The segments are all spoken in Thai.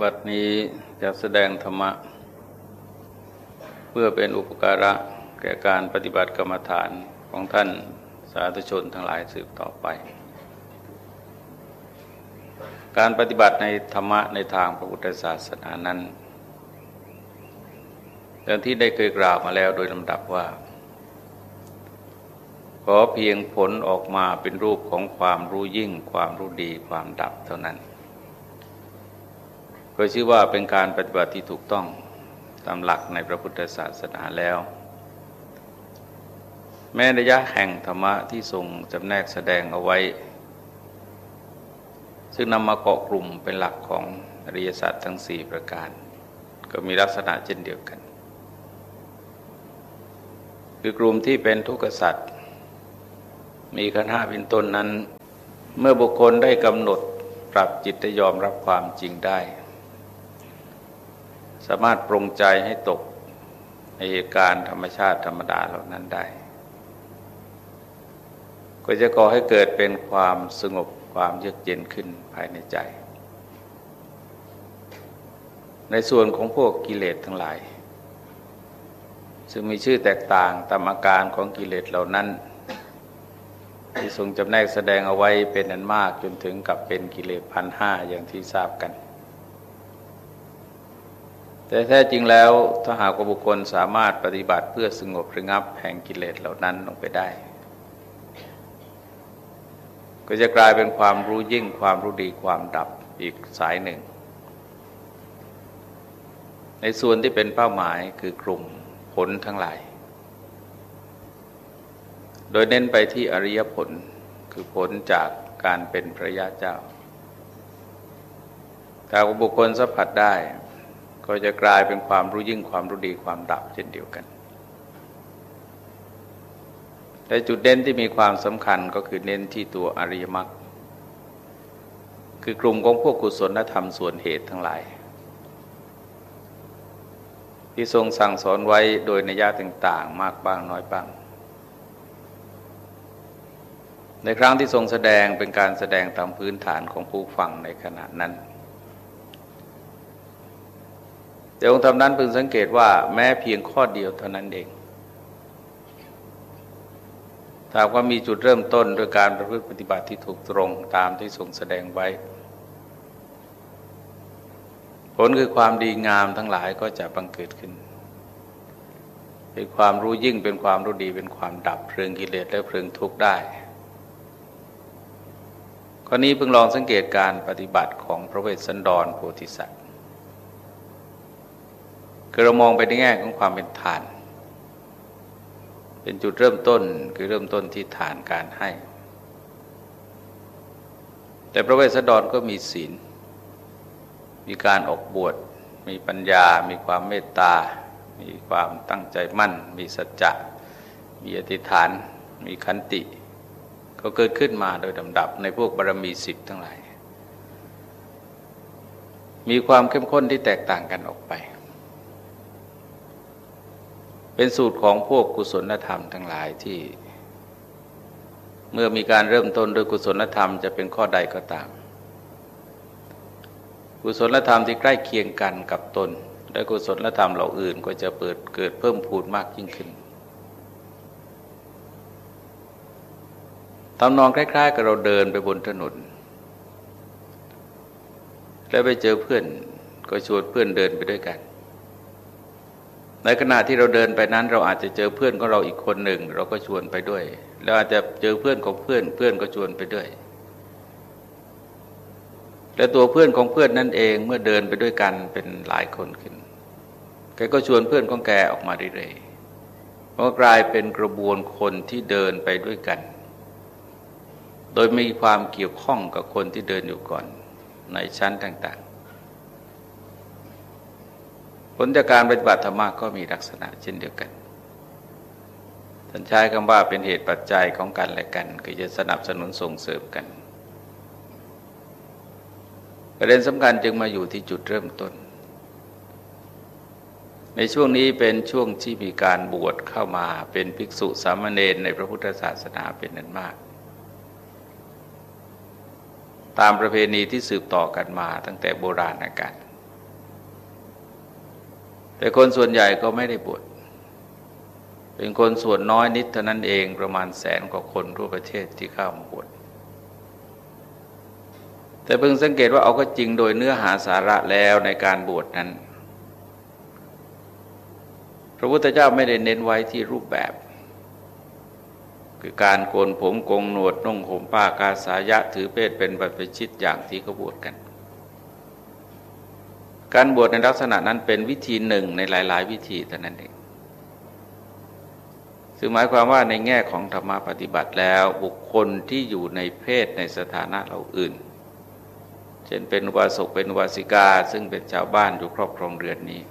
บัดนี้จะแสดงธรรมะ เพื่อเป็นอุปการะแก่การปฏิบัติกรรมฐานของท่านสาธุชนทั้งหลายสืบต่อไป การปฏิบัติในธรรมะในทางพระพุทธศาสนานั้นดังที่ได้เคยกล่าวมาแล้วโดยลำดับว่า ขอเพียงผลออกมาเป็นรูปของความรู้ยิ่ง ความรู้ดีความดับเท่านั้น ก็ชื่อว่าเป็นการปฏิบัติที่ถูกต้องตามหลักในพระพุทธศาสนาแล้ว แม้ระยะแห่งธรรมะที่ทรงจำแนกแสดงเอาไว้ ซึ่งนำมาเกาะกลุ่มเป็นหลักของอริยสัจทั้งสี่ประการ ก็มีลักษณะเช่นเดียวกัน คือกลุ่มที่เป็นทุกข์สัตว์มีขันห้าเป็นต้นนั้น เมื่อบุคคลได้กำหนดปรับจิตยอมรับความจริงได้ สามารถปรงใจให้ตกในเหตุการณ์ธรรมชาติธรรมดาเหล่านั้นได้ ก็จะก่อให้เกิดเป็นความสงบความเยือกเย็นขึ้นภายในใจ ในส่วนของพวกกิเลสทั้งหลาย ซึ่งมีชื่อแตกต่างตามอาการของกิเลสเหล่านั้น ที่ทรงจำแนกแสดงเอาไว้เป็นอันมากจนถึงกับเป็นกิเลสพันห้าอย่างที่ทราบกัน แต่แท้จริงแล้วถ้าหากบุคคลสามารถปฏิบัติเพื่อสงบระงับแห่งกิเลสเหล่านั้นลงไปได้ ก็จะกลายเป็นความรู้ยิ่งความรู้ดีความดับอีกสายหนึ่ง ในส่วนที่เป็นเป้าหมายคือกลุ่มผลทั้งหลาย โดยเน้นไปที่อริยผลคือผลจากการเป็นพระยาเจ้าแต่บุคคลสัมผัสได้ ก็จะกลายเป็นความรู้ยิ่งความรู้ดีความดับเช่นเดียวกัน แต่จุดเด่นที่มีความสำคัญก็คือเน้นที่ตัวอริยมรรคคือกลุ่มของพวกกุศลธรรมส่วนเหตุทั้งหลาย ที่ทรงสั่งสอนไว้โดยนิยาต่างๆ มากบ้างน้อยบ้าง ในครั้งที่ทรงแสดงเป็นการแสดงตามพื้นฐานของผู้ฟังในขณะนั้น แต่องค์ธรรมนั้นพึงสังเกตว่าแม้เพียงข้อเดียวเท่านั้นเองถ้าว่ามีจุดเริ่มต้นโดยการประพฤติปฏิบัติที่ถูกตรงตามที่ทรงแสดงไว้ ผลคือความดีงามทั้งหลายก็จะบังเกิดขึ้น เป็นความรู้ยิ่งเป็นความรู้ดีเป็นความดับเพลิงกิเลสและเพลิงทุกข์ได้ข้อนี้เพิ่งลองสังเกตการปฏิบัติของพระเวสสันดรโพธิสัตว์ คือเรามองไปในแง่ของความเป็นฐาน เป็นจุดเริ่มต้นคือเริ่มต้นที่ฐานการให้ แต่พระเวสสันดรก็มีศีล มีการออกบวช มีปัญญา มีความเมตตา มีความตั้งใจมั่น มีสัจจะ มีอธิษฐาน มีขันติ ก็เกิดขึ้นมาโดยลำดับในพวกบารมีสิบทั้งหลาย มีความเข้มข้นที่แตกต่างกันออกไป เป็นสูตรของพวกกุศลธรรมทั้งหลายที่ เมื่อมีการเริ่มต้นโดยกุศลธรรมจะเป็นข้อใดก็ตาม กุศลธรรมที่ใกล้เคียงกันกับตน และกุศลธรรมเหล่าอื่นก็จะเปิดเกิดเพิ่มพูนมากยิ่งขึ้นตำนองคล้ายๆกับเราเดินไปบนถนน แล้วไปเจอเพื่อนก็ชวนเพื่อนเดินไปด้วยกัน ในขณะที่เราเดินไปนั้น เราอาจจะเจอเพื่อนของเราอีกคนหนึ่ง เราก็ชวนไปด้วยแล้วอาจจะเจอเพื่อนของเพื่อนเพื่อนก็ชวนไปด้วยและตัวเพื่อนของเพื่อนนั่นเองเมื่อเดินไปด้วยกันเป็นหลายคนขึ้นแกก็ชวนเพื่อนของแกออกมาเรื่อยๆก็กลายเป็นกระบวนคนที่เดินไปด้วยกัน โดยมีความเกี่ยวข้องกับคนที่เดินอยู่ก่อนในชั้นต่าง ผลจากการปฏิบัติธรรมก็มีลักษณะเช่นเดียวกันท่านใช้คำว่าเป็นเหตุปัจจัยของกันและกัน คือจะสนับสนุนส่งเสริมกัน ประเด็นสำคัญจึงมาอยู่ที่จุดเริ่มต้น ในช่วงนี้เป็นช่วงที่มีการบวชเข้ามาเป็นภิกษุสามเณรในพระพุทธศาสนาเป็นนั้นมาก ตามประเพณีที่สืบต่อกันมาตั้งแต่โบราณกาล แต่คนส่วนใหญ่ก็ไม่ได้บวชเป็นคนส่วนน้อยนิดเท่านั้นเองประมาณแสนกว่าคนทั่วประเทศที่เข้ามาบวชแต่เพิ่งสังเกตว่าเอาก็จริงโดยเนื้อหาสาระแล้วในการบวชนั้น พระพุทธเจ้าไม่ได้เน้นไว้ที่รูปแบบ คือการโกนผมโกงหนวดนุ่งห่มผ้ากาสายะถือเพศเป็นบัพชิตอย่างที่เขาบวชกัน การบวชในลักษณะนั้นเป็นวิธีหนึ่งในหลาย ๆ วิธีแต่นั้นเองซึ่งหมายความว่าในแง่ของธรรมปฏิบัติแล้วบุคคลที่อยู่ในเพศในสถานะเราอื่น เช่นเป็นวาสกเป็นวาสิกา ซึ่งเป็นชาวบ้านอยู่ครอบครองเรือนนี้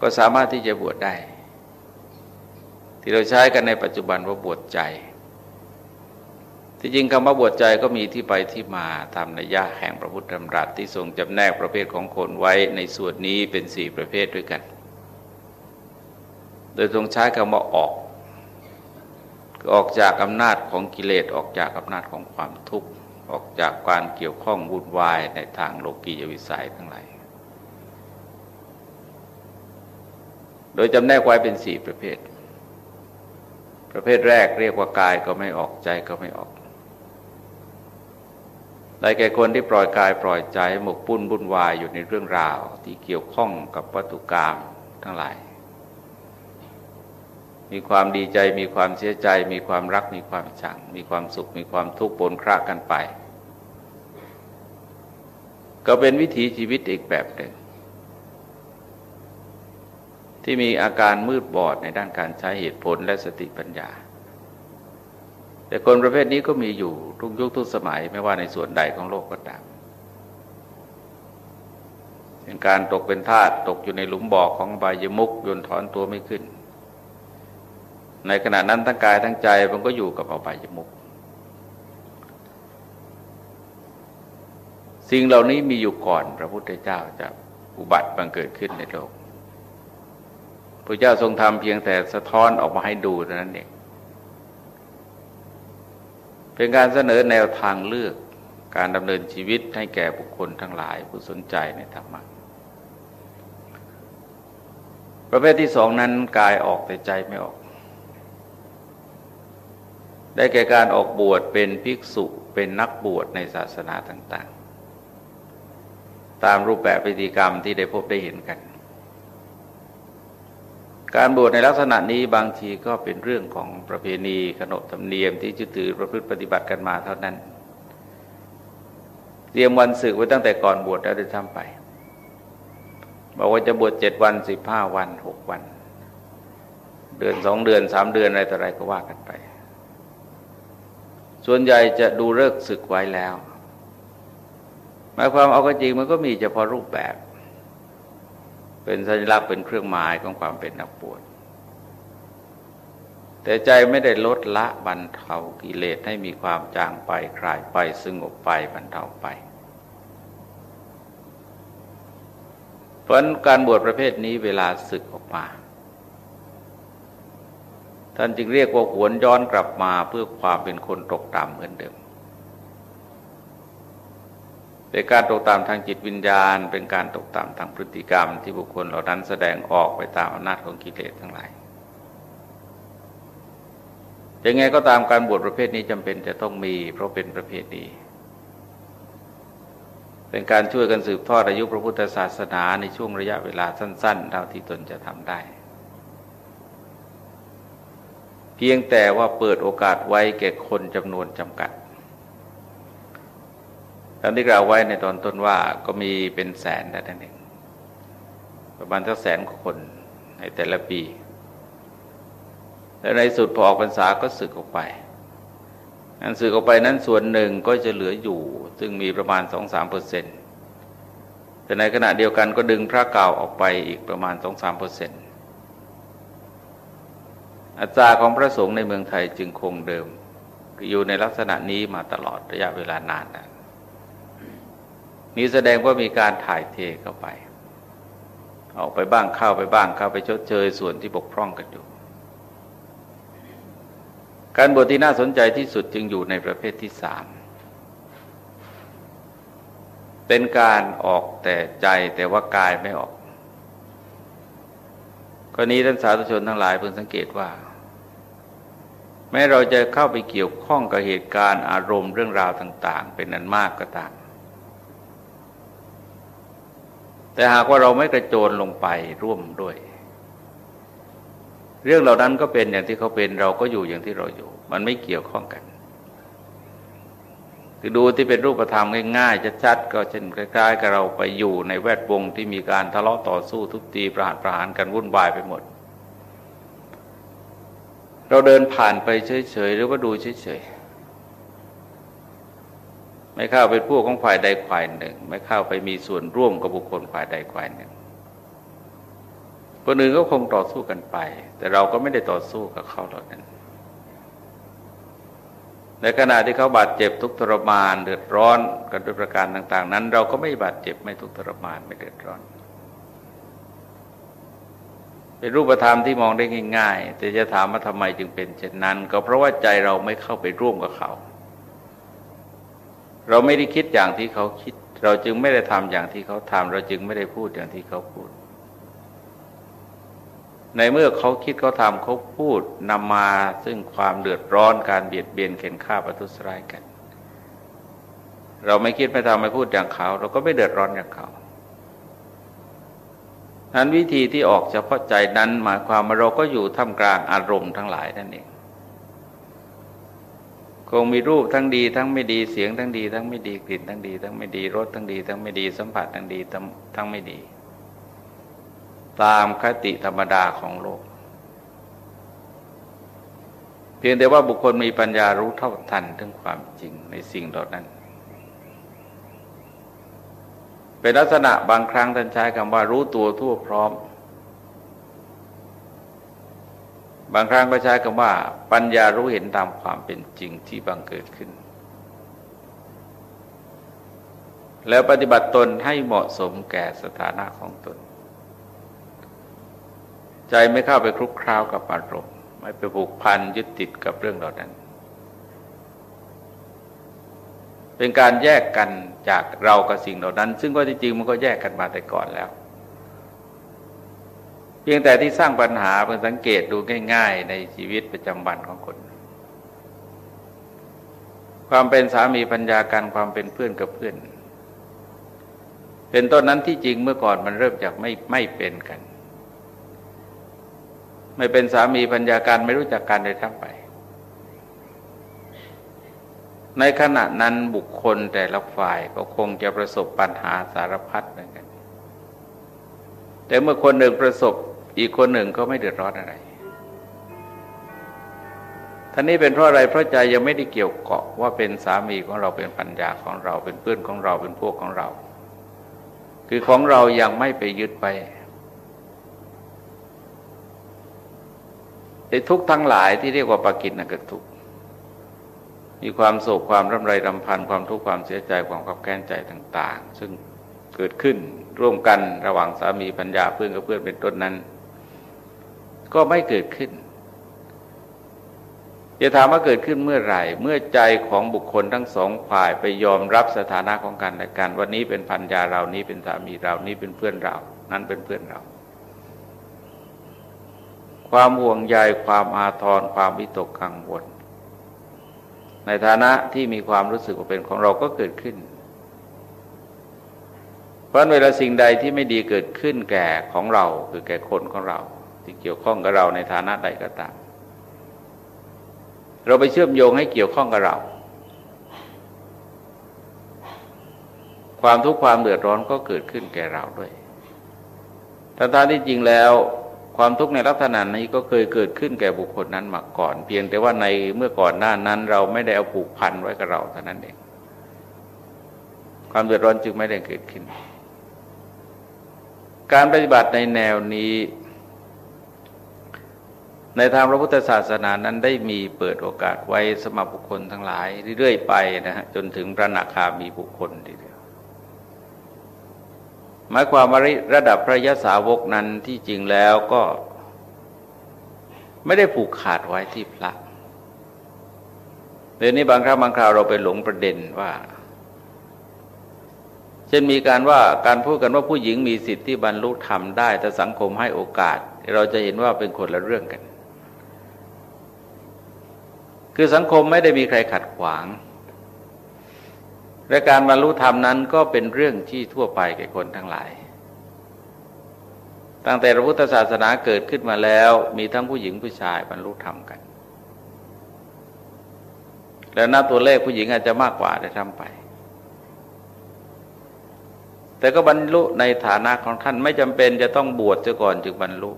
ก็สามารถที่จะบวชได้ ที่เราใช้กันในปัจจุบันว่าบวชใจ ที่จริงคำว่าบวชใจก็มีที่ไปที่มาตามนัยยะแห่งพระพุทธธรรมรัตที่ทรงจำแนกประเภทของคนไว้ในส่วนนี้เป็นสี่ประเภทด้วยกัน โดยทรงใช้คำว่าออก ออกจากอำนาจของกิเลสออกจากอำนาจของความทุกข์ออกจากการเกี่ยวข้องวุ่นวายในทางโลกียวิสัยทั้งหลาย โดยจำแนกไว้เป็นสี่ประเภท ประเภทแรกเรียกว่ากายก็ไม่ออกใจก็ไม่ออก ได้แก่คนที่ปล่อยกายปล่อยใจหมกปุ้นบุ่นวายอยู่ในเรื่องราว ที่เกี่ยวข้องกับวัตถุกรรมทั้งหลาย มีความดีใจมีความเสียใจ มีความรักมีความชัง มีความสุขมีความทุกข์ปนครากันไป ก็เป็นวิถีชีวิตอีกแบบหนึ่งที่มีอาการมืดบอดในด้านการใช้เหตุผลและสติปัญญา แต่คนประเภทนี้ก็มีอยู่ทุกยุคทุกสมัยไม่ว่าในส่วนใดของโลกก็ตามเป็นการตกเป็นทาสตกอยู่ในหลุมบ่อของบายมุกยนถอนตัวไม่ขึ้น ในขณะนั้นทั้งกายทั้งใจมันก็อยู่กับอบายมุก สิ่งเหล่านี้มีอยู่ก่อนพระพุทธเจ้าจะอุบัติบังเกิดขึ้นในโลกพระเจ้าทรงทำเพียงแต่สะท้อนออกมาให้ดูเท่านั้นเอง เป็นการเสนอแนวทางเลือกการดำเนินชีวิตให้แก่บุคคลทั้งหลายผู้สนใจในธรรมะประเภทที่สองนั้นกายออกแต่ใจไม่ออก ได้แก่การออกบวชเป็นภิกษุเป็นนักบวชในศาสนาต่าง ๆ ตามรูปแบบพิธีกรรมที่ได้พบได้เห็นกัน การบวชในลักษณะนี้บางทีก็เป็นเรื่องของประเพณีขนบธรรมเนียมที่จะถือประพฤติปฏิบัติกันมาเท่านั้น เตรียมวันศึกไว้ตั้งแต่ก่อนบวชแล้วได้ทำไป บอกว่าจะบวชเจ็ดวันสิบห้าวันหกวัน เดือนสองเดือนสามเดือนอะไรต่ออะไรก็ว่ากันไป ส่วนใหญ่จะดูเลิกศึกไว้แล้วหมายความเอาก็จริงมันก็มีเฉพาะรูปแบบ เป็นสัญลักษณ์เป็นเครื่องหมายของความเป็นนักบวชแต่ใจไม่ได้ลดละบรรเทากิเลสให้มีความจางไปคลายไปสงบไปบรรเทาไป เพราะการบวชประเภทนี้เวลาศึกออกมา ท่านจึงเรียกว่าหวนย้อนกลับมาเพื่อความเป็นคนตกต่ำเหมือนเดิม เป็นการตกต่ำทางจิตวิญญาณ เป็นการตกต่ำทางพฤติกรรม ที่บุคคลเหล่านั้นแสดงออกไปตามอำนาจของกิเลสทั้งหลายยังไงก็ตามการบวชประเภทนี้จำเป็นจะต้องมี เพราะเป็นประเภทนี้เป็นการช่วยกันสืบทอดอายุพระพุทธศาสนาในช่วงระยะเวลาสั้นๆเท่าที่ตนจะทำได้ เพียงแต่ว่าเปิดโอกาสไว้แก่คนจำนวนจำกัด ตามที่กล่าวไว้ในตอนต้นว่าก็มีเป็นแสนแต่นั่นเองประมาณสักแสนคนในแต่ละปี และในสุดพอออกพรรษาก็สึกออกไปอันสึกออกไปนั้นส่วนหนึ่งก็จะเหลืออยู่ ซึ่งมีประมาณสองสามเปอร์เซ็นต์แต่ในขณะเดียวกันก็ดึงพระเก่าออกไปอีกประมาณสองสามเปอร์เซ็นต์อัตราของพระสงฆ์ในเมืองไทยจึงคงเดิม อยู่ในลักษณะนี้มาตลอดระยะเวลานานนะ นี้แสดงว่ามีการถ่ายเทเข้าไป ออกไปบ้างเข้าไปบ้างเข้าไปชดเชยส่วนที่บกพร่องกันอยู่ การบวชที่น่าสนใจที่สุดจึงอยู่ในประเภทที่สามเป็นการออกแต่ใจแต่ว่ากายไม่ออกกรณีท่านสาธุชนทั้งหลายเพิ่งสังเกตว่า แม้เราจะเข้าไปเกี่ยวข้องกับเหตุการณ์อารมณ์เรื่องราวต่าง ๆ เป็นนันมากก็ตาม แต่หากว่าเราไม่กระโจนลงไปร่วมด้วย เรื่องเหล่านั้นก็เป็นอย่างที่เขาเป็นเราก็อยู่อย่างที่เราอยู่ มันไม่เกี่ยวข้องกันคือดูที่เป็นรูปธรรมง่ายๆชัดๆก็เช่นคล้ายๆกับเราไปอยู่ในแวดวงที่มีการทะเลาะต่อสู้ทุบตีประหารประหารกันวุ่นวายไปหมด เราเดินผ่านไปเฉยๆหรือว่าดูเฉยๆ ไม่เข้าเป็นพวกของฝ่ายใดฝ่ายหนึ่ง ไม่เข้าไปมีส่วนร่วมกับบุคคลฝ่ายใดฝ่ายหนึ่งคนอื่นก็คงต่อสู้กันไป แต่เราก็ไม่ได้ต่อสู้กับเขาเหล่านั้น ในขณะที่เขาบาดเจ็บทุกทรมานเดือดร้อนกันด้วยประการต่าง ๆ นั้น เราก็ไม่บาดเจ็บไม่ทุกทรมานไม่เดือดร้อน เป็นรูปธรรมที่มองได้ง่าย ๆ แต่จะถามว่าทำไมจึงเป็นเช่นนั้น ก็เพราะว่าใจเราไม่เข้าไปร่วมกับเขา เราไม่ได้คิดอย่างที่เขาคิด เราจึงไม่ได้ทำอย่างที่เขาทำเราจึงไม่ได้พูดอย่างที่เขาพูด ในเมื่อเขาคิดเขาทำเขาพูดนำมาซึ่งความเดือดร้อนการเบียดเบียนเข็นฆ่าประทุษร้ายกัน เราไม่คิดไม่ทำไม่พูดอย่างเขา เราก็ไม่เดือดร้อนอย่างเขานั้นวิธีที่ออกเฉพาะใจนั้นหมายความว่าเราก็อยู่ท่ามกลางอารมณ์ทั้งหลายนั่นเอง คงมีรูปทั้งดีทั้งไม่ดีเสียงทั้งดีทั้งไม่ดีกลิ่นทั้งดี ทั้งไม่ดีรสทั้งดี ทั้งไม่ดีสัมผัสทั้งดีทั้งไม่ดี ตามคติธรรมดาของโลก เพียงแต่ว่าบุคคลมีปัญญารู้เท่าทันถึงความจริงในสิ่งเหล่านั้น เป็นลักษณะบางครั้งท่านใช้คำว่ารู้ตัวทั่วพร้อม บางครั้งก็ใช้คำว่า ปัญญารู้เห็นตามความเป็นจริงที่บังเกิดขึ้น แล้วปฏิบัติตนให้เหมาะสมแก่สถานะของตน ใจไม่เข้าไปคลุกคล้าวกับอารมณ์ไม่ไปผูกพันยึดติดกับเรื่องเหล่านั้น เป็นการแยกกันจากเรากับสิ่งเหล่านั้น ซึ่งว่าจริงๆมันก็แยกกันมาแต่ก่อนแล้ว เพียงแต่ที่สร้างปัญหาเพื่อสังเกตดูง่าย ๆ ในชีวิตประจำวันของคน ความเป็นสามีปัญญาการความเป็นเพื่อนกับเพื่อน เป็นต้นนั้นที่จริงเมื่อก่อนมันเริ่มจากไม่ไม่เป็นกัน ไม่เป็นสามีปัญญาการไม่รู้จักกันเลยทั้งไป ในขณะนั้นบุคคลแต่ละฝ่ายก็คงจะประสบปัญหาสารพัดเหมือนกันแต่เมื่อคนหนึ่งประสบ อีกคนหนึ่งก็ไม่เดือดร้อนอะไรท่านี้เป็นเพราะอะไรเพราะใจยังไม่ได้เกี่ยวเกาะว่าเป็นสามีของเราเป็นปัญญาของเราเป็นเพื่อนของเราเป็นพวกของเรา คือของเรายังไม่ไปยึดไปไอ้ทุกทั้งหลายที่เรียกว่าปากินนะเกิดทุกมีความโศกความร่ำไรรำพันความทุกข์ความเสียใจความขับแค้นใจต่าง ๆ ซึ่งเกิดขึ้นร่วมกันระหว่างสามีปัญญาเพื่อนกับเพื่อนเป็นต้นนั้น ก็ไม่เกิดขึ้นจะถามว่าเกิดขึ้นเมื่อไหร่ เมื่อใจของบุคคลทั้งสองฝ่ายไปยอมรับสถานะของกันและกัน วันนี้เป็นพันยาเรานี้เป็นสามีเรานี้เป็นเพื่อนเรา นั้นเป็นเพื่อนเรา ความห่วงใยความอาทรความวิตกกังวลในฐานะที่มีความรู้สึกว่าเป็นของเราก็เกิดขึ้น เพราะเวลาสิ่งใดที่ไม่ดีเกิดขึ้นแก่ของเรา คือแก่คนของเรา ที่เกี่ยวข้องกับเราในฐานะใดก็ตาม เราไปเชื่อมโยงให้เกี่ยวข้องกับเรา ความทุกข์ความเดือดร้อนก็เกิดขึ้นแก่เราด้วยทั้งที่จริงแล้วความทุกข์ในลักษณะนี้ก็เคยเกิดขึ้นแก่บุคคลนั้นมาก่อน เพียงแต่ว่าในเมื่อก่อนหน้านั้น เราไม่ได้เอาผูกพันไว้กับเราเท่านั้นเอง ความเดือดร้อนจึงไม่ได้เกิดขึ้น การปฏิบัติในแนวนี้ ในทางพระพุทธศาสนานั้นได้มีเปิดโอกาสไว้สมบุคคลทั้งหลาย เรื่อยๆไปนะฮะจนถึงพระนาคามีบุคคลทีเดียวหมายความว่าระดับพระยศาวกนั้นที่จริงแล้วก็ ไม่ได้ผูกขาดไว้ที่พระเดี๋ยวนี้บางครั้งบางคราวเราไปหลงประเด็นว่าเช่นมีการว่าการพูดกันว่าผู้หญิงมีสิทธิ์ที่บรรลุธรรมได้แต่สังคมให้โอกาส เราจะเห็นว่าเป็นคนละเรื่องกัน คือสังคมไม่ได้มีใครขัดขวาง และการบรรลุธรรมนั้นก็เป็นเรื่องที่ทั่วไปแก่คนทั้งหลาย ตั้งแต่พระพุทธศาสนาเกิดขึ้นมาแล้วมีทั้งผู้หญิงผู้ชายบรรลุธรรมกัน และนับตัวเลขผู้หญิงอาจจะมากกว่าได้ทำไป แต่ก็บรรลุในฐานะของท่านไม่จำเป็นจะต้องบวชจะก่อนจึงบรรลุ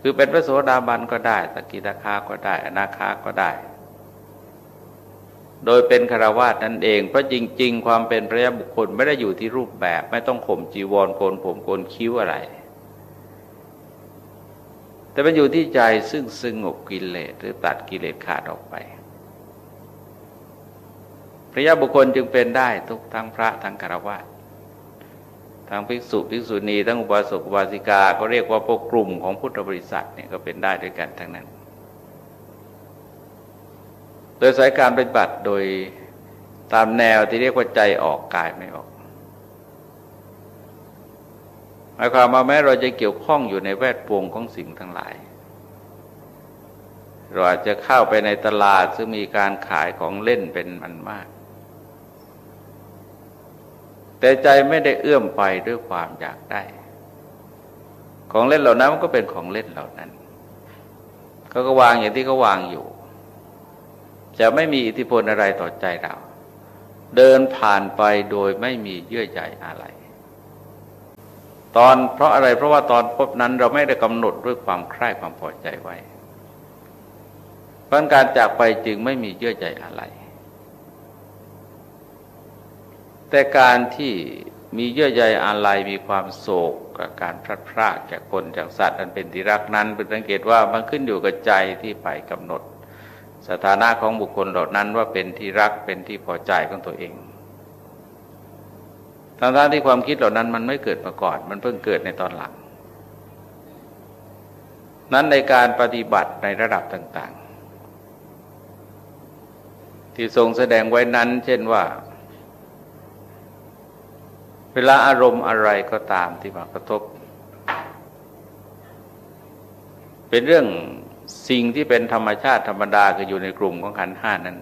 คือเป็นพระโสดาบันก็ได้สกิทาคาก็ได้ อนาคาก็ได้ โดยเป็นคารวาสนั่นเอง เพราะจริง ๆ ความเป็นพระยาบุคคลไม่ได้อยู่ที่รูปแบบ ไม่ต้องข่มจีวรโกนผมโกนคิ้วอะไร แต่มันอยู่ที่ใจซึ่งสงบกิเลสหรือตัดกิเลสขาดออกไป พระยาบุคคลจึงเป็นได้ทุกทั้งพระทั้งคารวะ ทั้งภิกษุภิกษุณีทั้งอุบาสกอุบาสิกาก็เรียกว่าพวกกลุ่มของพุทธบริษัทเนี่ยก็เป็นได้ด้วยกันทั้งนั้น โดยสายการปฏิบัติโดยตามแนวที่เรียกว่าใจออกกายไม่ออกหมายความว่าแม้เราจะเกี่ยวข้องอยู่ในแวดวงของสิ่งทั้งหลาย เราอาจจะเข้าไปในตลาดซึ่งมีการขายของเล่นเป็นมันมาก แต่ใจไม่ได้เอื้อมไปด้วยความอยากได้ ของเล่นเหล่านั้นมันก็เป็นของเล่นเหล่านั้นเขาก็วางอย่างที่เขาวางอยู่ จะไม่มีอิทธิพลอะไรต่อใจเรา เดินผ่านไปโดยไม่มีเยื่อใยอะไร ตอนเพราะอะไรเพราะว่าตอนพบนั้นเราไม่ได้กำหนดด้วยความใคร่ความพอใจไว้เพราะการจากไปจึงไม่มีเยื่อใยอะไร แต่การที่มีเยื่อใยอะไรมีความโศกกับการพลัดพรากจากคนจากสัตว์อันเป็นที่รักนั้นเป็นสังเกตว่ามันขึ้นอยู่กับใจที่ไปกำหนด สถานะของบุคคลเหล่านั้นว่าเป็นที่รักเป็นที่พอใจของตัวเองทั้งๆที่ความคิดเหล่านั้นมันไม่เกิดมาก่อน มันเพิ่งเกิดในตอนหลัง นั้นในการปฏิบัติในระดับต่าง ๆ ที่ทรงแสดงไว้นั้น เช่นว่า เวลาอารมณ์อะไรก็ตามที่มากระทบ เป็นเรื่องสิ่งที่เป็นธรรมชาติธรรมดาคืออยู่ในกลุ่มของขันห้านั้น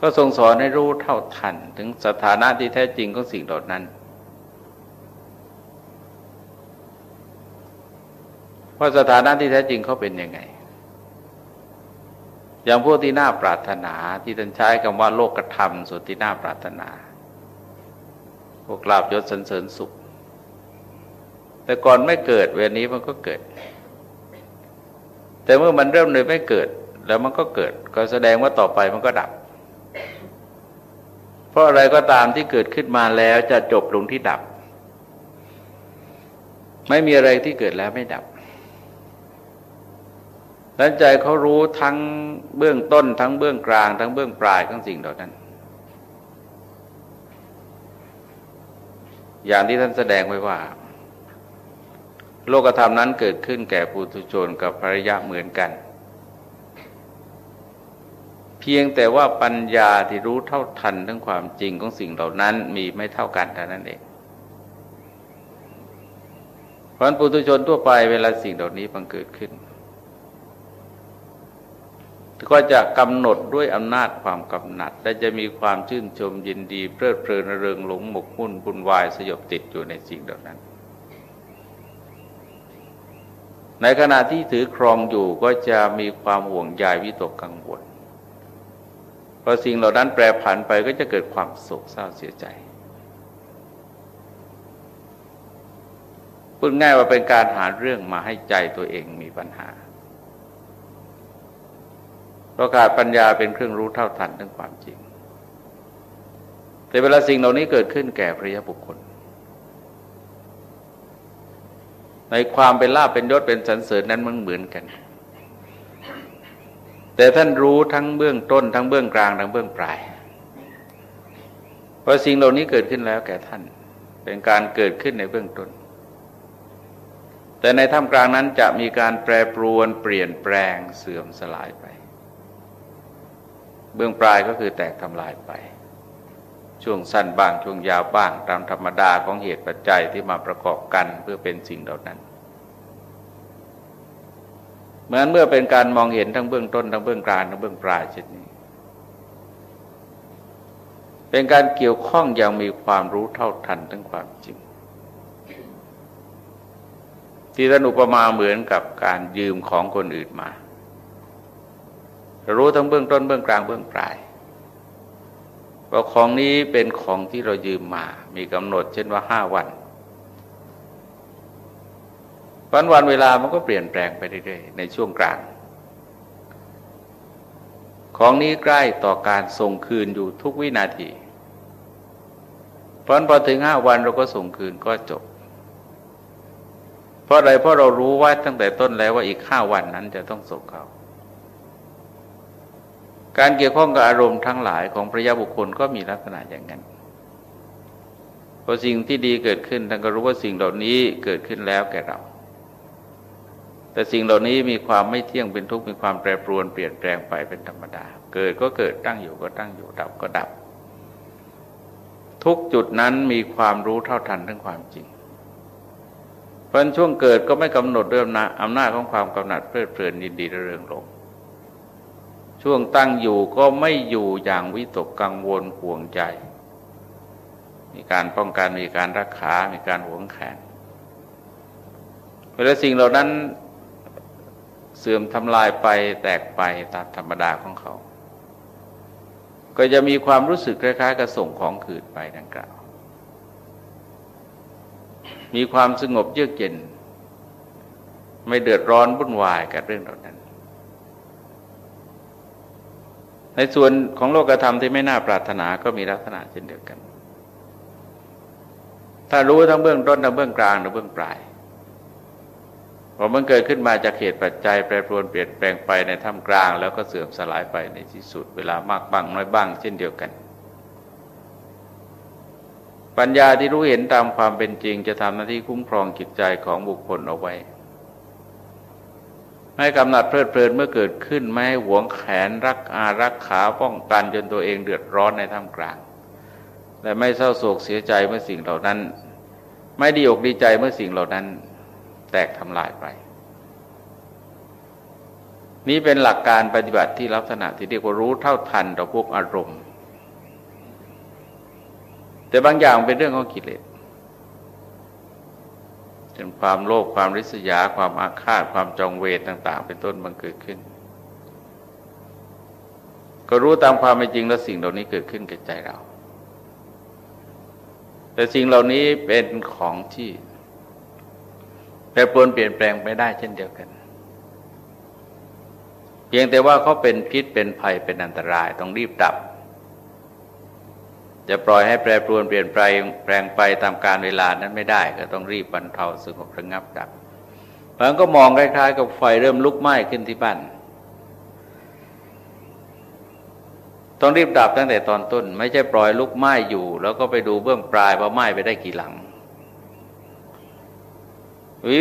ก็ทรงสอนให้รู้เท่าทัน ถึงสถานะที่แท้จริงของสิ่งเหล่านั้นว่าสถานะที่แท้จริงเขาเป็นยังไง อย่างพวกที่น่าปรารถนาที่ท่านใช้คำว่าโลกธรรมส่วนที่น่าปรารถนา วกลาบยศสันเสริญสุข แต่ก่อนไม่เกิดเวลนี้มันก็เกิด แต่เมื่อมันเริ่มเลยไม่เกิด แล้วมันก็เกิด ก็แสดงว่าต่อไปมันก็ดับ เพราะอะไรก็ตามที่เกิดขึ้นมาแล้วจะจบลงที่ดับ ไม่มีอะไรที่เกิดแล้วไม่ดับดังใจเขารู้ทั้งเบื้องต้น ทั้งเบื้องกลาง ทั้งเบื้องปลายของสิ่งเหล่านั้น อย่างที่ท่านแสดงไว้ว่า โลกธรรมนั้นเกิดขึ้นแก่ปุถุชนกับภริยะเหมือนกัน เพียงแต่ว่าปัญญาที่รู้เท่าทันทั้งความจริงของสิ่งเหล่านั้นมีไม่เท่ากันเท่านั้นเองเพราะปุถุชนทั่วไปเวลาสิ่งเหล่านี้บังเกิดขึ้น ก็จะกำหนดด้วยอำนาจความกำหนัด และจะมีความชื่นชมยินดี เพลิดเพลินเริงหลงหมกมุ่นบุญวายสยบติดอยู่ในสิ่งเหล่านั้น ในขณะที่ถือครองอยู่ก็จะมีความห่วงใยวิตกกังวลพอสิ่งเหล่านั้นแปรผันไปก็จะเกิดความโศกเศร้าเสียใจพูดง่ายว่าเป็นการหาเรื่องมาให้ใจตัวเองมีปัญหา ราะขาดปัญญาเป็นเครื่องรู้เท่าทันทั้งความจริง แต่เวลาสิ่งเหล่านี้เกิดขึ้นแก่พระยาบุคคล ในความเป็นลาบเป็นยศเป็นสรรเสริญนั้นมันเหมือนกัน แต่ท่านรู้ทั้งเบื้องต้น ทั้งเบื้องกลางทั้งเบื้องปลายเพราะสิ่งเหล่านี้เกิดขึ้นแล้วแก่ท่าน เป็นการเกิดขึ้นในเบื้องต้น แต่ในท่ามกลางนั้นจะมีการแปรปรวนเปลี่ยนแปลงเสื่อมสลายไป บบื้องปลายก็คือแตกทำลายไป ช่วงสั้นบ้างช่วงยาวบ้างตามธรรมดาของเหตุปัจจัยที่มาประกอบกันเพื่อเป็นสิ่งเหล่านั้นเหมือนเมื่อเป็นการมองเห็นทั้งเบื้องต้นทั้งเบื้องกลางทั้งเบื้องปลายเช่นนี้ เป็นการเกี่ยวข้องอย่างมีความรู้เท่าทันทั้งความจริง ที่ท่านอุปมาเหมือนกับการยืมของคนอื่นมา รู้ทั้งเบื้องต้นเบื้องกลางเบื้องปลายว่าของนี้เป็นของที่เรายืมมา มีกำหนดเช่นว่าห้าวัน วันวันเวลามันก็เปลี่ยนแปลงไปเรื่อยๆในช่วงกลาง ของนี้ใกล้ต่อการส่งคืนอยู่ทุกวินาที เพราะพอถึงห้าวันเราก็ส่งคืนก็จบ เพราะอะไรเพราะเรารู้ว่าตั้งแต่ต้นแล้วว่าอีกห้าวันนั้นจะต้องส่งเขา การเกี่ยวข้องกับอารมณ์ทั้งหลายของพระยาบุคคลก็มีลักษณะอย่างนั้นพอสิ่งที่ดีเกิดขึ้นท่านก็รู้ว่าสิ่งเหล่านี้เกิดขึ้นแล้วแก่เรา แต่สิ่งเหล่านี้มีความไม่เที่ยงเป็นทุกข์มีความแปรปรวนเปลี่ยนแปลงไปเป็นธรรมดา เกิดก็เกิดตั้งอยู่ก็ตั้งอยู่ดับก็ดับ ทุกจุดนั้นมีความรู้เท่าทันทั้งความจริงเพราะช่วงเกิดก็ไม่กำหนดเรื่องอำนาจของความกำหนัดเพลิดเพลินยินดีเรื่องลง ช่วงตั้งอยู่ก็ไม่อยู่อย่างวิตกกังวลห่วงใจ มีการป้องกันมีการรักษา มีการหวงแขนเวลาสิ่งเหล่านั้นเสื่อมทำลายไปแตกไปตามธรรมดาของเขา ก็จะมีความรู้สึกคล้ายๆกับส่งของขืนไปดังกล่าว มีความสงบเยือกเย็น ไม่เดือดร้อนวุ่นวายกับเรื่องเหล่านั้น ในส่วนของโลกธรรมที่ไม่น่าปรารถนาก็มีลักษณะเช่นเดียวกัน ถ้ารู้ทั้งเบื้องต้นทั้งเบื้องกลางและเบื้องปลายพอมันเกิดขึ้นมาจากเหตุปัจจัยแปรปรวนเปลี่ยนแปลงไปในท่ามกลาง แล้วก็เสื่อมสลายไปในที่สุดเวลามากบ้างน้อยบ้าง เช่นเดียวกัน ปัญญาที่รู้เห็นตามความเป็นจริง จะทำหน้าที่คุ้มครองจิตใจของบุคคลเอาไว้ ไม่กำหนัดเพลิดเพลินเมื่อเกิดขึ้นไม่ให้หวงแขนรักอารักขาป้องกันจนตัวเองเดือดร้อนในท่ามกลาง และไม่เศร้าโศกเสียใจเมื่อสิ่งเหล่านั้น ไม่ดีอกดีใจเมื่อสิ่งเหล่านั้น แตกทำลายไป นี้เป็นหลักการปฏิบัติที่ลักษณะที่เรียกว่ารู้เท่าทันต่อพวกอารมณ์ แต่บางอย่างเป็นเรื่องของกิเลส ช่นความโลภความริษยา ความอาฆาตความจองเวรต่าง ๆ เป็นต้นมันเกิดขึ้น ก็รู้ตามความเป็นจริงแล้วสิ่งเหล่านี้เกิดขึ้นกับใจเรา แต่สิ่งเหล่านี้เป็นของที่แปรปรวนเปลี่ยนแปลงไปได้เช่นเดียวกัน เพียงแต่ว่าเขาเป็นพิษเป็นภัยเป็นอันตรายต้องรีบดับ จะปล่อยให้แปรปรวนเปลี่ยนแปลงแปลงไปตามการเวลานั้นไม่ได้ ก็ต้องรีบบรรเทาสงบระงับดับบางก็มองคล้ายๆ กับไฟเริ่มลุกไหม้ขึ้นที่บ้านต้องรีบดับตั้งแต่ตอนต้น ไม่ใช่ปล่อยลุกไหม้อยู่ แล้วก็ไปดูเบื้องปลายว่าไหม้ไปได้กี่หลัง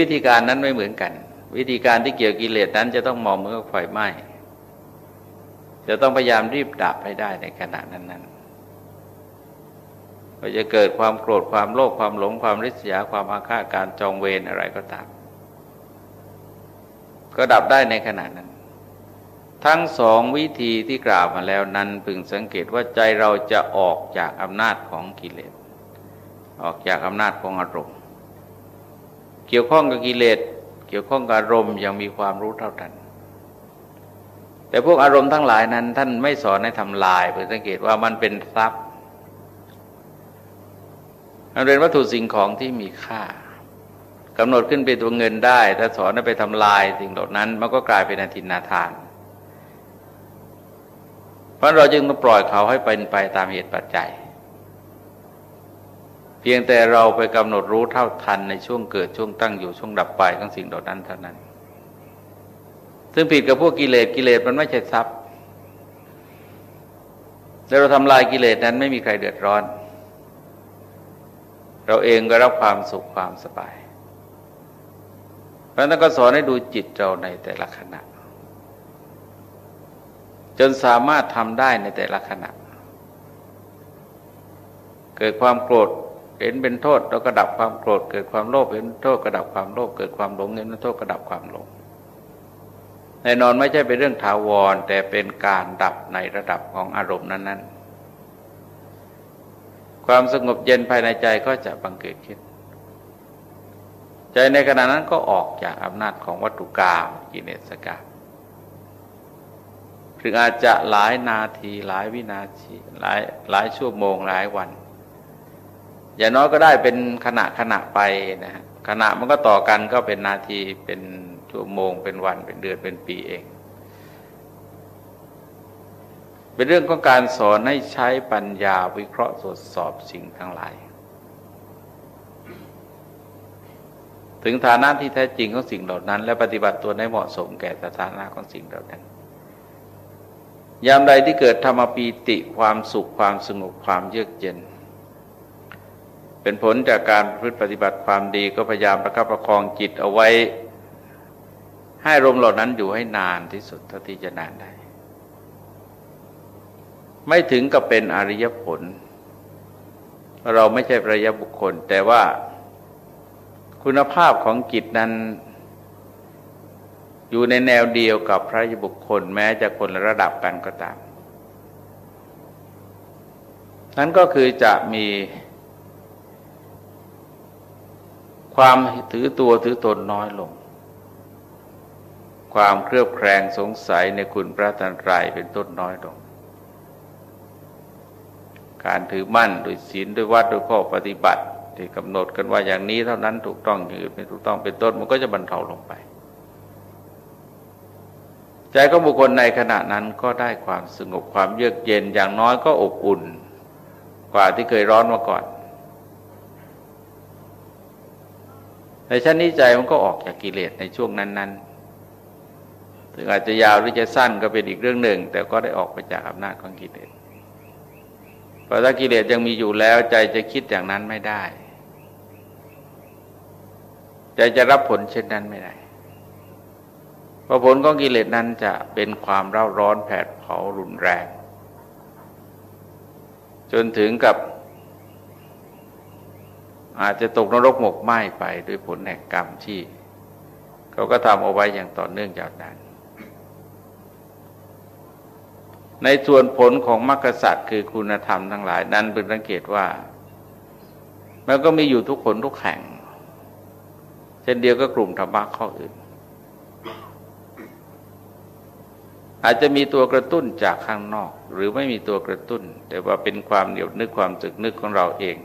วิธีการนั้นไม่เหมือนกัน วิธีการที่เกี่ยวกิเลสนั้น จะต้องมองเมื่อไฟไหม้จะต้องพยายามรีบดับให้ได้ในขณะนั้นๆ ว่าจะเกิดความโกรธความโลภความหลงความริษยาความอาฆาตการจองเวรอะไรก็ตาม ก็ดับได้ในขณะนั้น ทั้งสองวิธีที่กล่าวมาแล้วนั้นพึงสังเกตว่าใจเราจะออกจากอำนาจของกิเลสออกจากอำนาจของอารมณ์ เกี่ยวข้องกับกิเลสเกี่ยวข้องกับอารมณ์ยังมีความรู้เท่าทันแต่พวกอารมณ์ทั้งหลายนั้น ท่านไม่สอนให้ทำลายเพื่อสังเกตว่ามันเป็นทรัพย์ มันเป็นวัตถุสิ่งของที่มีค่ากำหนดขึ้นเป็นตัวเงินได้ ถ้าสอนไปทำลายสิ่งเหล่านั้น มันก็กลายเป็นอธินาทาน เพราะเราจึงต้องปล่อยเขาให้เป็นไปตามเหตุปัจจัย เพียงแต่เราไปกำหนดรู้เท่าทันในช่วงเกิดช่วงตั้งอยู่ช่วงดับไปของสิ่งเหล่านั้นเท่านั้น ซึ่งผิดกับพวกกิเลสกิเลสมันไม่ใช่ทรัพย์แต่เราทำลายกิเลสนั้นไม่มีใครเดือดร้อน เราเองก็รับความสุขความสบายเพราะนั้นก็สอนให้ดูจิตเราในแต่ละขณะ จนสามารถทำได้ในแต่ละขณะ เกิดความโกรธเห็นเป็นโทษแล้วก็ดับความโกรธ เกิดความโลภเห็นโทษก็ดับความโลภเกิดความหลงเห็นโทษก็ดับความหลงแน่นอนไม่ใช่เป็นเรื่องถาวร แต่เป็นการดับในระดับของอารมณ์นั้น ๆ ความสงบเย็นภายในใจก็จะบังเกิดขึ้น ใจในขณะนั้นก็ออกจากอำนาจของวัตถุกรรมกิเลสกรรมถึงอาจจะหลายนาทีหลายวินาทีหลายหลายชั่วโมงหลายวัน อย่างน้อยก็ได้เป็นขณะขณะไปนะฮะขณะมันก็ต่อกันก็เป็นนาทีเป็นชั่วโมงเป็นวันเป็นเดือนเป็นปีเอง เป็นเรื่องของการสอนให้ใช้ปัญญาวิเคราะห์ตรวจสอบสิ่งทั้งหลาย ถึงฐานะที่แท้จริงของสิ่งเหล่านั้น และปฏิบัติตัวให้เหมาะสมแก่สถานะของสิ่งเหล่านั้น ยามใดที่เกิดธรรมปีติความสุขความสงบความเยือกเย็น เป็นผลจากการพฤติปฏิบัติความดีก็พยายามประคับประคองจิตเอาไว้ ให้ลมเหล่านั้นอยู่ให้นานที่สุดเท่าที่จะนานได้ ไม่ถึงกับเป็นอริยผล เราไม่ใช่พระยบุคคล แต่ว่าคุณภาพของจิตนั้น อยู่ในแนวเดียวกับพระยบุคคล แม้จะคนระดับกันก็ตาม นั้นก็คือจะมีความถือตัวถือตนน้อยลง ความเครือบแคลงสงสัยในคุณพระตันตรัยเป็นต้นน้อยลง การถือมั่นโดยศีลด้วยวัดด้วยข้อปฏิบัติ ที่กำหนดกันว่าอย่างนี้เท่านั้นถูกต้องอย่างอื่นไม่ถูกต้องเป็นต้นมันก็จะบรรเทาลงไป ใจของบุคคลในขณะนั้นก็ได้ความสงบความเยือกเย็นอย่างน้อยก็อบอุ่น กว่าที่เคยร้อนมาก่อน ในชั้นนี้ใจมันก็ออกจากกิเลสในช่วงนั้นๆถึงอาจจะยาวหรือจะสั้นก็เป็นอีกเรื่องหนึ่ง แต่ก็ได้ออกไปจากอำนาจของกิเลส เพราะถ้ากิเลสยังมีอยู่แล้ว ใจจะคิดอย่างนั้นไม่ได้ ใจจะรับผลเช่นนั้นไม่ได้ เพราะผลของกิเลสนั้นจะเป็นความเร่าร้อนแผดเผารุนแรง จนถึงกับ อาจจะตกนรกหมกไหม้ไปด้วยผลแห่งกรรมที่ เขาก็ทำเอาไว้อย่างต่อเนื่องยาวนาน ในส่วนผลของมรรคสัตว์คือคุณธรรมทั้งหลาย นั้นเป็นสังเกตว่า มันก็มีอยู่ทุกคนทุกแห่ง เช่นเดียวกับกลุ่มธรรมะข้ออื่น อาจจะมีตัวกระตุ้นจากข้างนอก หรือไม่มีตัวกระตุ้น แต่ว่าเป็นความเหนียวนึกความจึกนึกของเราเอง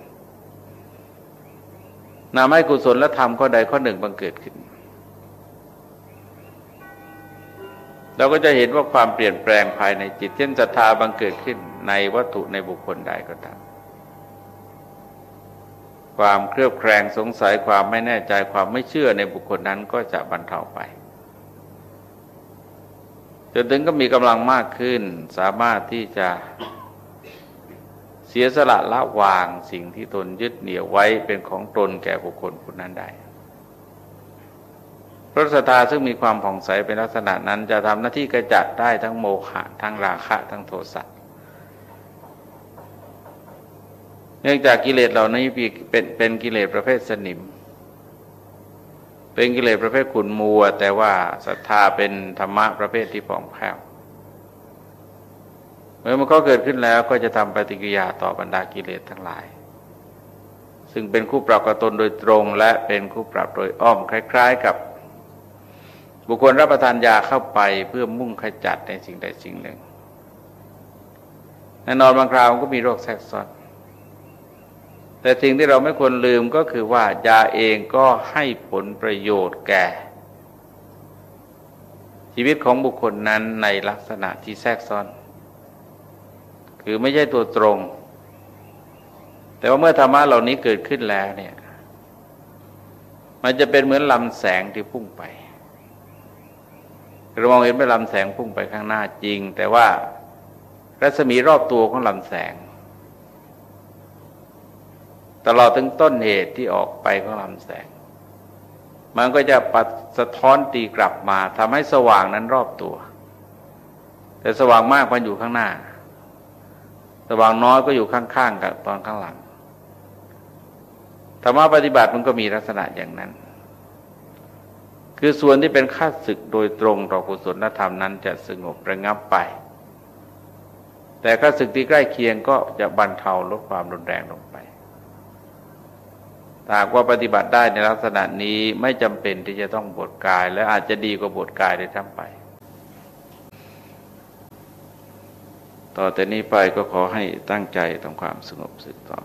นำให้กุศลและธรรมข้อใดข้อหนึ่งบังเกิดขึ้น เราก็จะเห็นว่าความเปลี่ยนแปลงภายในจิต เช่นศรัทธาบังเกิดขึ้นในวัตถุในบุคคลใดก็ตามความเครือบแคลงสงสัยความไม่แน่ใจความไม่เชื่อในบุคคลนั้นก็จะบรรเทาไปจนถึงก็มีกำลังมากขึ้น สามารถที่จะเสียสละละวางสิ่งที่ตนยึดเหนี่ยวไว้เป็นของตนแก่บุคคลคนนั้นได้ พระสตาซึ่งมีความผ่องใสเป็นลักษณะนั้น จะทำหน้าที่กระจัดได้ทั้งโมหะทั้งราคะทั้งโทสะเนื่องจากกิเลสเหล่านี้เป็นเป็นกิเลสประเภทสนิม เป็นกิเลสประเภทขุนมัว แต่ว่าศรัทธาเป็นธรรมะประเภทที่ผ่องแผ้วเมื่อมันก็เกิดขึ้นแล้วก็จะทำปฏิกิริยาต่อบรรดากิเลสทั้งหลายซึ่งเป็นคู่ปรับกับตนโดยตรงและเป็นคู่ปรับโดยอ้อมคล้าย ๆ กับ บุคคลรับประทานยาเข้าไปเพื่อมุ่งขจัดในสิ่งใดสิ่งหนึ่งแน่นอนบางคราวก็มีโรคแทรกซ้อนแต่สิ่งที่เราไม่ควรลืมก็คือว่ายาเองก็ให้ผลประโยชน์แก่ ชีวิตของบุคคลนั้นในลักษณะที่แทรกซ้อน คือไม่ใช่ตัวตรง แต่ว่าเมื่อธรรมะเหล่านี้เกิดขึ้นแล้วเนี่ย มันจะเป็นเหมือนลำแสงที่พุ่งไป เรามองเห็นเป็นลำแสงพุ่งไปข้างหน้าจริง แต่ว่ารัศมีรอบตัวของลำแสง ตลอดถึงต้นเหตุที่ออกไปของลำแสง มันก็จะปัดสะท้อนตีกลับมาทำให้สว่างนั้นรอบตัว แต่สว่างมากมันอยู่ข้างหน้า สว่างน้อยก็อยู่ข้างๆกับตอนข้างหลังธรรมะปฏิบัติมันก็มีลักษณะอย่างนั้น คือส่วนที่เป็นข้าศึกโดยตรงต่อกุศลธรรมนั้นจะสงบระงับไป แต่ข้าศึกที่ใกล้เคียงก็จะบรรเทาลดความรุนแรงลงไปหากว่าปฏิบัติได้ในลักษณะนี้ไม่จำเป็นที่จะต้องบทกาย และอาจจะดีกว่าบทกายได้ทั้งไป ต่อแต่นี้ไปก็ขอให้ตั้งใจทำความสงบสึกต่อ